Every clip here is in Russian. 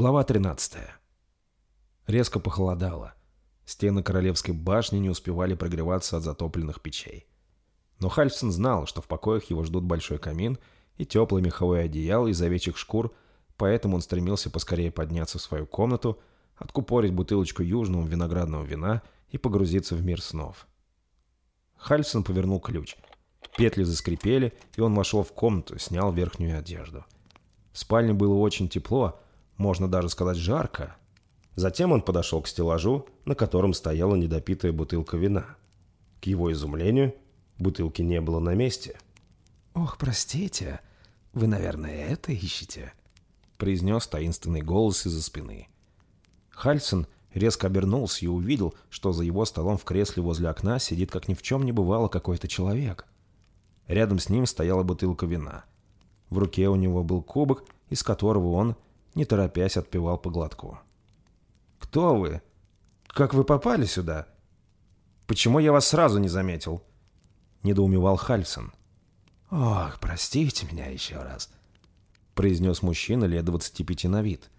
Глава 13. Резко похолодало. Стены королевской башни не успевали прогреваться от затопленных печей. Но Хальфсон знал, что в покоях его ждут большой камин и теплый меховой одеял из овечьих шкур, поэтому он стремился поскорее подняться в свою комнату, откупорить бутылочку южного виноградного вина и погрузиться в мир снов. Хальфсон повернул ключ. Петли заскрипели, и он вошел в комнату, снял верхнюю одежду. В спальне было очень тепло, можно даже сказать жарко. Затем он подошел к стеллажу, на котором стояла недопитая бутылка вина. К его изумлению, бутылки не было на месте. «Ох, простите, вы, наверное, это ищете?» произнес таинственный голос из-за спины. Хальсон резко обернулся и увидел, что за его столом в кресле возле окна сидит, как ни в чем не бывало, какой-то человек. Рядом с ним стояла бутылка вина. В руке у него был кубок, из которого он не торопясь отпивал по глотку. «Кто вы? Как вы попали сюда? Почему я вас сразу не заметил?» — недоумевал Хальсон. «Ох, простите меня еще раз», — произнес мужчина лет двадцати пяти на вид.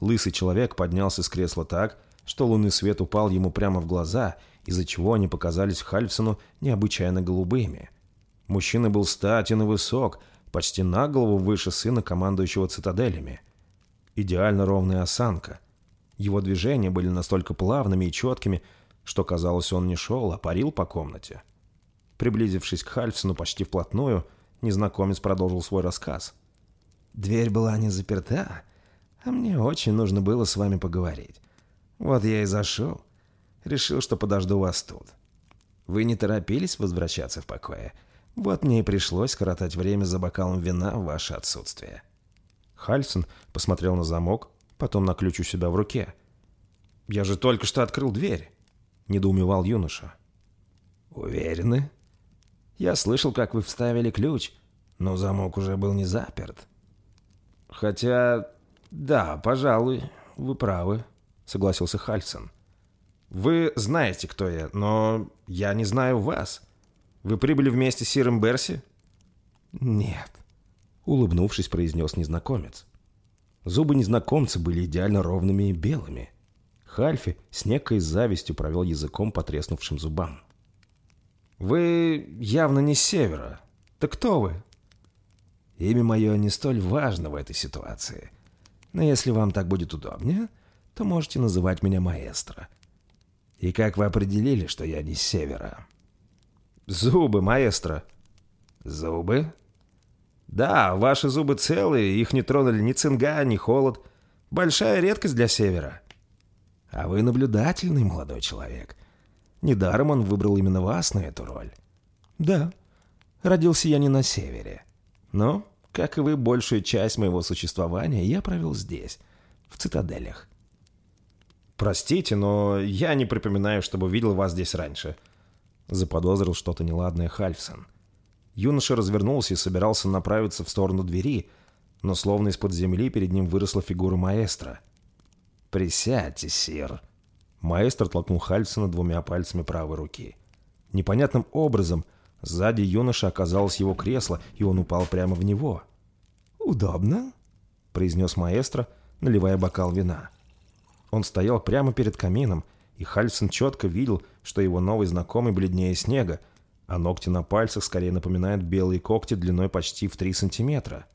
Лысый человек поднялся с кресла так, что лунный свет упал ему прямо в глаза, из-за чего они показались Хальфсону необычайно голубыми. Мужчина был статен и высок, почти на голову выше сына командующего цитаделями идеально ровная осанка. Его движения были настолько плавными и четкими, что, казалось, он не шел, а парил по комнате. Приблизившись к Хальфсону почти вплотную, незнакомец продолжил свой рассказ. «Дверь была не заперта, а мне очень нужно было с вами поговорить. Вот я и зашел. Решил, что подожду вас тут. Вы не торопились возвращаться в покое? Вот мне и пришлось коротать время за бокалом вина в ваше отсутствие». Хальсон посмотрел на замок, потом на ключ у себя в руке. «Я же только что открыл дверь», — недоумевал юноша. «Уверены? Я слышал, как вы вставили ключ, но замок уже был не заперт». «Хотя... да, пожалуй, вы правы», — согласился Хальсон. «Вы знаете, кто я, но я не знаю вас. Вы прибыли вместе с Сиром Берси?» «Нет», улыбнувшись, произнес незнакомец. Зубы незнакомца были идеально ровными и белыми. Хальфи с некой завистью провел языком по треснувшим зубам. «Вы явно не с севера. Так кто вы?» «Имя мое не столь важно в этой ситуации. Но если вам так будет удобнее, то можете называть меня маэстро. И как вы определили, что я не с севера?» «Зубы, маэстро». «Зубы?» Да, ваши зубы целые, их не тронули ни цинга, ни холод. Большая редкость для севера. А вы наблюдательный молодой человек. Недаром он выбрал именно вас на эту роль. Да, родился я не на севере. Но, как и вы, большую часть моего существования я провел здесь, в цитаделях. Простите, но я не припоминаю, чтобы видел вас здесь раньше. Заподозрил что-то неладное Хальфсон. Юноша развернулся и собирался направиться в сторону двери, но словно из-под земли перед ним выросла фигура маэстро. «Присядьте, сир!» Маэстро толкнул Хальцена двумя пальцами правой руки. Непонятным образом сзади юноша оказалось его кресло, и он упал прямо в него. «Удобно?» — произнес маэстро, наливая бокал вина. Он стоял прямо перед камином, и Хальсон четко видел, что его новый знакомый бледнее снега, а ногти на пальцах скорее напоминают белые когти длиной почти в 3 сантиметра.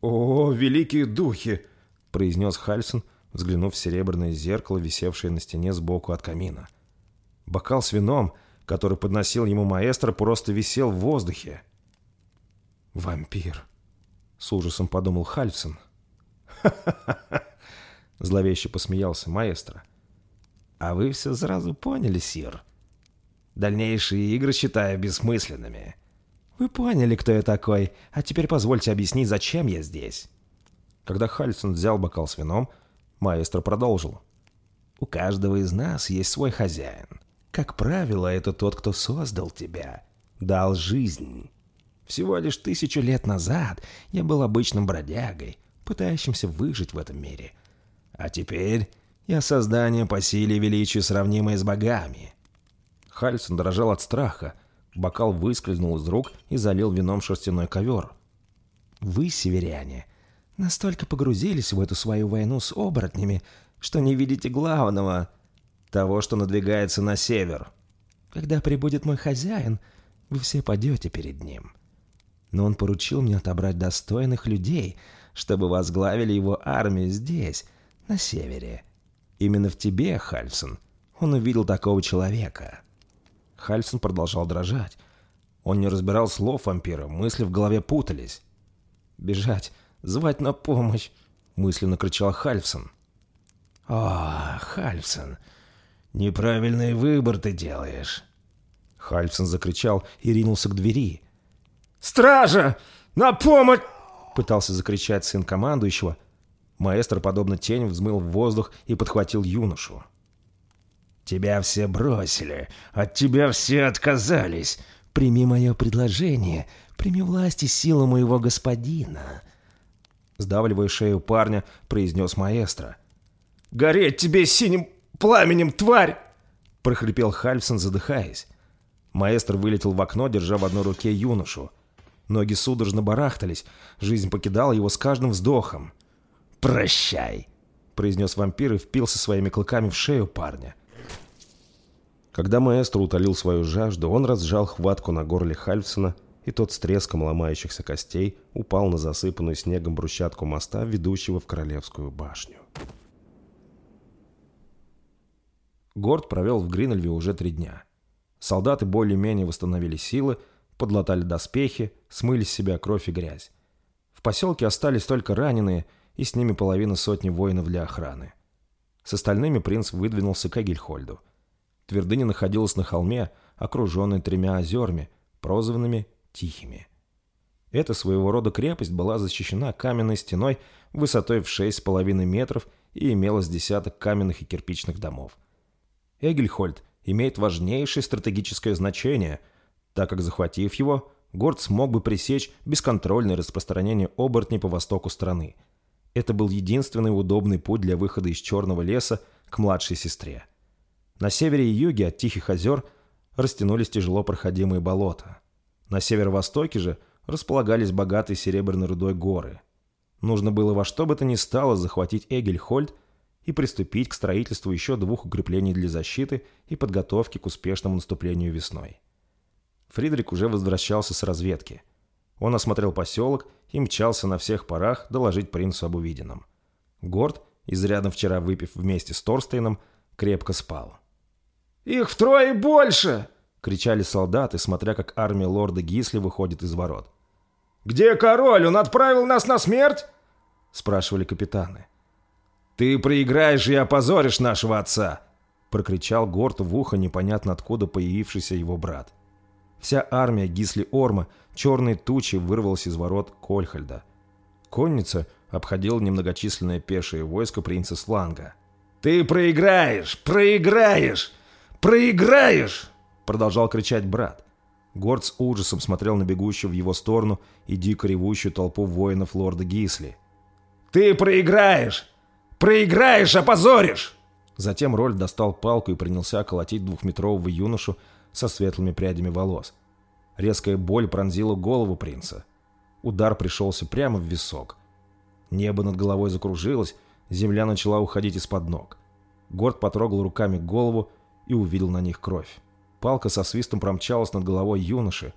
«О, великие духи!» – произнес Хальсон, взглянув в серебряное зеркало, висевшее на стене сбоку от камина. Бокал с вином, который подносил ему маэстро, просто висел в воздухе. «Вампир!» — с ужасом подумал Хальсон. «Ха-ха-ха!» — зловеще посмеялся маэстро. «А вы все сразу поняли, сир?» Дальнейшие игры считаю бессмысленными. Вы поняли, кто я такой, а теперь позвольте объяснить, зачем я здесь». Когда Хальсон взял бокал с вином, маэстро продолжил. «У каждого из нас есть свой хозяин. Как правило, это тот, кто создал тебя, дал жизнь. Всего лишь тысячу лет назад я был обычным бродягой, пытающимся выжить в этом мире. А теперь я создание по силе и величию, сравнимое с богами. Хальсон дрожал от страха. Бокал выскользнул из рук и залил вином шерстяной ковер. «Вы, северяне, Настолько погрузились в эту свою войну с оборотнями, что не видите главного, того, что надвигается на север. Когда прибудет мой хозяин, вы все падете перед ним. Но он поручил мне отобрать достойных людей, чтобы возглавили его армию здесь, на севере. Именно в тебе, Хальфсон, он увидел такого человека. Хальфсон продолжал дрожать. Он не разбирал слов вампира, мысли в голове путались. «Бежать, звать на помощь!» — мысленно кричал Хальфсон. «О, Хальфсон, неправильный выбор ты делаешь!» Хальфсон закричал и ринулся к двери. «Стража! На помощь!» — пытался закричать сын командующего. Маэстро, подобно тень, взмыл в воздух и подхватил юношу. «Тебя все бросили, от тебя все отказались. Прими мое предложение, прими власть и силу моего господина», — сдавливая шею парня, произнес маэстро. «Гореть тебе синим пламенем, тварь!» — прохрипел Хальфсон, задыхаясь. Маэстро вылетел в окно, держа в одной руке юношу. Ноги судорожно барахтались, жизнь покидала его с каждым вздохом. «Прощай!» — произнес вампир и впился своими клыками в шею парня. Когда маэстро утолил свою жажду, он разжал хватку на горле Хальфсона, и тот с треском ломающихся костей упал на засыпанную снегом брусчатку моста, ведущего в Королевскую башню. Горд провел в Гринельве уже три дня. Солдаты более-менее восстановили силы, подлатали доспехи, смыли с себя кровь и грязь. В поселке остались только раненые, и с ними половина сотни воинов для охраны. С остальными принц выдвинулся к Эгельхольду – Твердыня находилась на холме, окруженной тремя озерами, прозванными Тихими. Эта своего рода крепость была защищена каменной стеной высотой в 6,5 метров и имела с десяток каменных и кирпичных домов. Эгельхольд имеет важнейшее стратегическое значение, так как, захватив его, Горд смог бы пресечь бесконтрольное распространение оборотней по востоку страны. Это был единственный удобный путь для выхода из Черного леса к младшей сестре. На севере и юге от Тихих озер растянулись тяжело проходимые болота. На северо-востоке же располагались богатые серебряной рудой горы. Нужно было во что бы то ни стало захватить Эгельхольд и приступить к строительству еще двух укреплений для защиты и подготовки к успешному наступлению весной. Фридрик уже возвращался с разведки. Он осмотрел поселок и мчался на всех парах доложить принцу об увиденном. Горд, изрядно вчера выпив вместе с Торстейном, крепко спал. «Их втрое больше!» — кричали солдаты, смотря как армия лорда Гисли выходит из ворот. «Где король? Он отправил нас на смерть?» — спрашивали капитаны. «Ты проиграешь и опозоришь нашего отца!» — прокричал Горд в ухо непонятно откуда появившийся его брат. Вся армия Гисли Орма черной тучей вырвалась из ворот Кольхальда. Конница обходила немногочисленное пешее войско принца Сланга. «Ты проиграешь! Проиграешь! Проиграешь!» Продолжал кричать брат. Горд с ужасом смотрел на бегущую в его сторону и дико ревущую толпу воинов лорда Гисли. «Ты проиграешь! Проиграешь, опозоришь!» Затем Рольд достал палку и принялся колотить двухметрового юношу со светлыми прядями волос. Резкая боль пронзила голову принца. Удар пришелся прямо в висок. Небо над головой закружилось, земля начала уходить из-под ног. Горд потрогал руками голову и увидел на них кровь. Палка со свистом промчалась над головой юноши.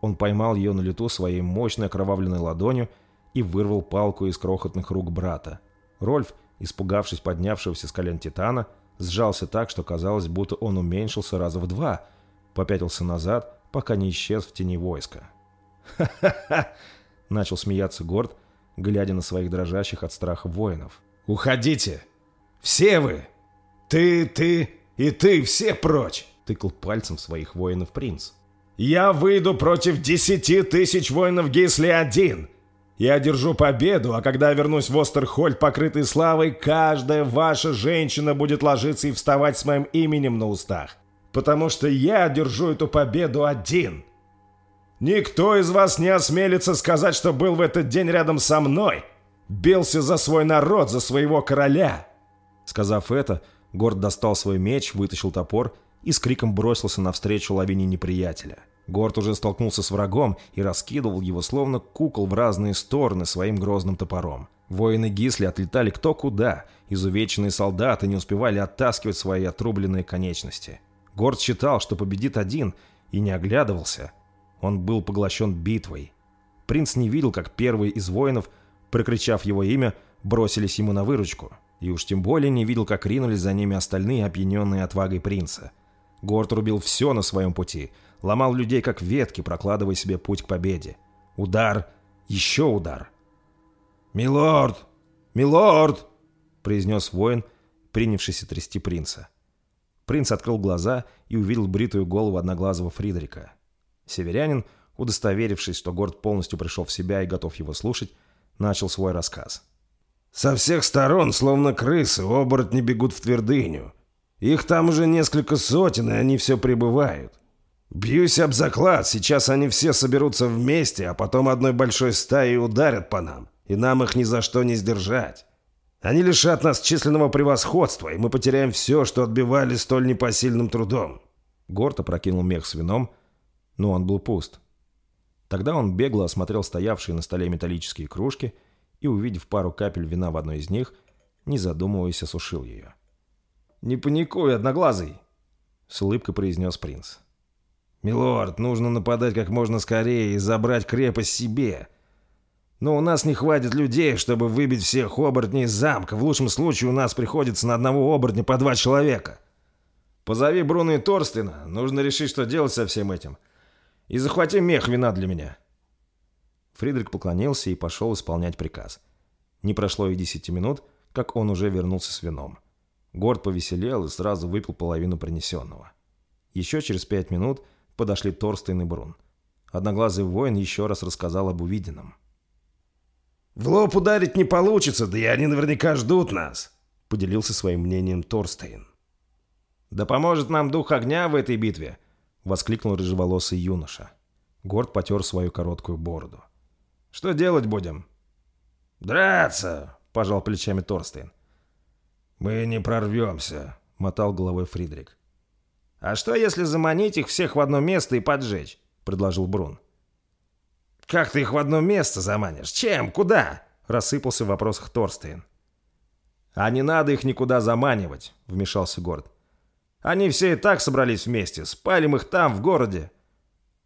Он поймал ее на лету своей мощной окровавленной ладонью и вырвал палку из крохотных рук брата. Рольф, испугавшись поднявшегося с колен Титана, сжался так, что казалось, будто он уменьшился раза в два, попятился назад, пока не исчез в тени войска. «Ха-ха-ха!» — начал смеяться Горд, глядя на своих дрожащих от страха воинов. «Уходите! Все вы! Ты, ты, и ты все прочь!» — тыкал пальцем своих воинов принц. «Я выйду против десяти тысяч воинов Гисли один. Я держу победу, а когда вернусь в Остерхольд, покрытый славой, каждая ваша женщина будет ложиться и вставать с моим именем на устах. Потому что я держу эту победу один. Никто из вас не осмелится сказать, что был в этот день рядом со мной. Бился за свой народ, за своего короля». Сказав это, Горд достал свой меч, вытащил топор и с криком бросился навстречу лавине неприятеля. Горд уже столкнулся с врагом и раскидывал его словно кукол в разные стороны своим грозным топором. Воины Гисли отлетали кто куда, изувеченные солдаты не успевали оттаскивать свои отрубленные конечности. Горд считал, что победит один, и не оглядывался. Он был поглощен битвой. Принц не видел, как первые из воинов, прокричав его имя, бросились ему на выручку, и уж тем более не видел, как ринулись за ними остальные, опьяненные отвагой принца. Горд рубил все на своем пути, ломал людей как ветки, прокладывая себе путь к победе. Удар, еще удар. «Милорд! Милорд!» — произнес воин, принявшийся трясти принца. Принц открыл глаза и увидел бритую голову одноглазого Фридрика. Северянин, удостоверившись, что Горд полностью пришел в себя и готов его слушать, начал свой рассказ. «Со всех сторон, словно крысы, оборотни бегут в твердыню. Их там уже несколько сотен, и они все прибывают. Бьюсь об заклад, сейчас они все соберутся вместе, а потом одной большой стаей ударят по нам, и нам их ни за что не сдержать. Они лишат нас численного превосходства, и мы потеряем все, что отбивали столь непосильным трудом». Горд опрокинул мех с вином, но он был пуст. Тогда он бегло осмотрел стоявшие на столе металлические кружки и, увидев пару капель вина в одной из них, не задумываясь, осушил ее. «Не паникуй, одноглазый!» — с улыбкой произнес принц. «Милорд, нужно нападать как можно скорее и забрать крепость себе. Но у нас не хватит людей, чтобы выбить всех оборотней из замка. В лучшем случае у нас приходится на одного оборотня по два человека. Позови Бруно и Торстена. Нужно решить, что делать со всем этим. И захвати мех вина для меня». Фридрик поклонился и пошел исполнять приказ. Не прошло и десяти минут, как он уже вернулся с вином. Горд повеселел и сразу выпил половину принесенного. Еще через пять минут подошли Торстен и Брун. Одноглазый воин еще раз рассказал об увиденном. «В лоб ударить не получится, да и они наверняка ждут нас», — поделился своим мнением Торстейн. «Да поможет нам дух огня в этой битве!» — воскликнул рыжеволосый юноша. Горд потер свою короткую бороду. «Что делать будем?» «Драться!» — пожал плечами Торстейн. «Мы не прорвемся», — мотал головой Фридрик. «А что, если заманить их всех в одно место и поджечь?» — предложил Брун. «Как ты их в одно место заманишь? Чем? Куда?» — рассыпался в вопросах Торстейн. «А не надо их никуда заманивать», — вмешался Горд. «Они все и так собрались вместе. Спалим их там, в городе».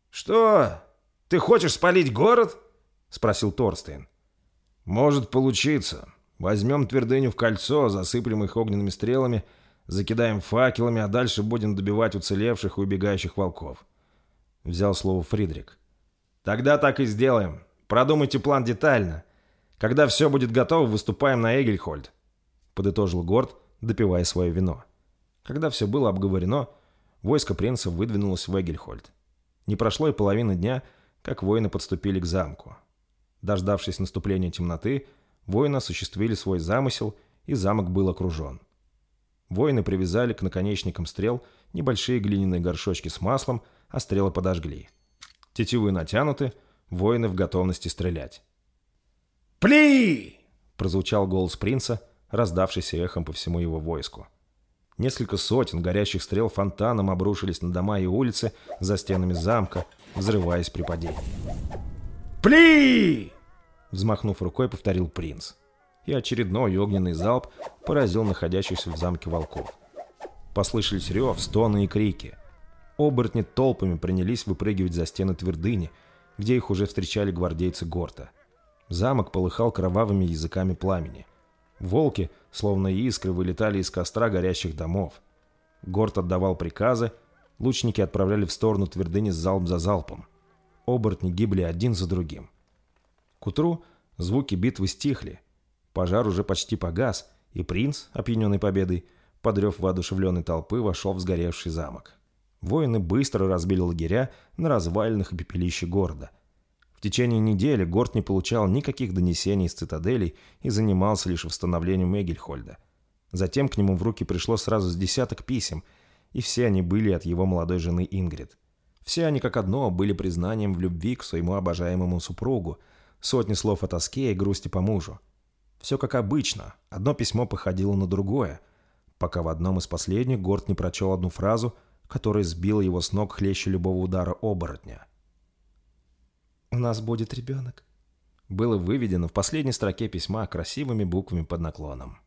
«Что? Ты хочешь спалить город?» — спросил Торстейн. «Может получиться. Возьмем твердыню в кольцо, засыплем их огненными стрелами, закидаем факелами, а дальше будем добивать уцелевших и убегающих волков». Взял слово Фридрик. «Тогда так и сделаем. Продумайте план детально. Когда все будет готово, выступаем на Эгельхольд», — подытожил Горд, допивая свое вино. Когда все было обговорено, войско принца выдвинулось в Эгельхольд. Не прошло и половины дня, как воины подступили к замку. Дождавшись наступления темноты, воины осуществили свой замысел, и замок был окружен. Воины привязали к наконечникам стрел небольшие глиняные горшочки с маслом, а стрелы подожгли. Тетивы натянуты, воины в готовности стрелять. «Пли!» – прозвучал голос принца, раздавшийся эхом по всему его войску. Несколько сотен горящих стрел фонтаном обрушились на дома и улицы за стенами замка, взрываясь при падении. «Пли!» – взмахнув рукой, повторил принц. И очередной огненный залп поразил находящихся в замке волков. Послышались рев, стоны и крики – Оборотни толпами принялись выпрыгивать за стены твердыни, где их уже встречали гвардейцы Горта. Замок полыхал кровавыми языками пламени. Волки, словно искры, вылетали из костра горящих домов. Горт отдавал приказы, лучники отправляли в сторону твердыни залп за залпом. Оборотни гибли один за другим. К утру звуки битвы стихли. Пожар уже почти погас, и принц, опьяненный победой, подрев воодушевленной толпы, вошел в сгоревший замок. Воины быстро разбили лагеря на развалинах и пепелище города. В течение недели Горд не получал никаких донесений из цитаделей и занимался лишь восстановлением Эгельхольда. Затем к нему в руки пришло сразу с десяток писем, и все они были от его молодой жены Ингрид. Все они как одно были признанием в любви к своему обожаемому супругу, сотни слов о тоске и грусти по мужу. Все как обычно, одно письмо походило на другое, пока в одном из последних Горд не прочел одну фразу – который сбил его с ног хлеще любого удара оборотня. «У нас будет ребенок», — было выведено в последней строке письма красивыми буквами под наклоном.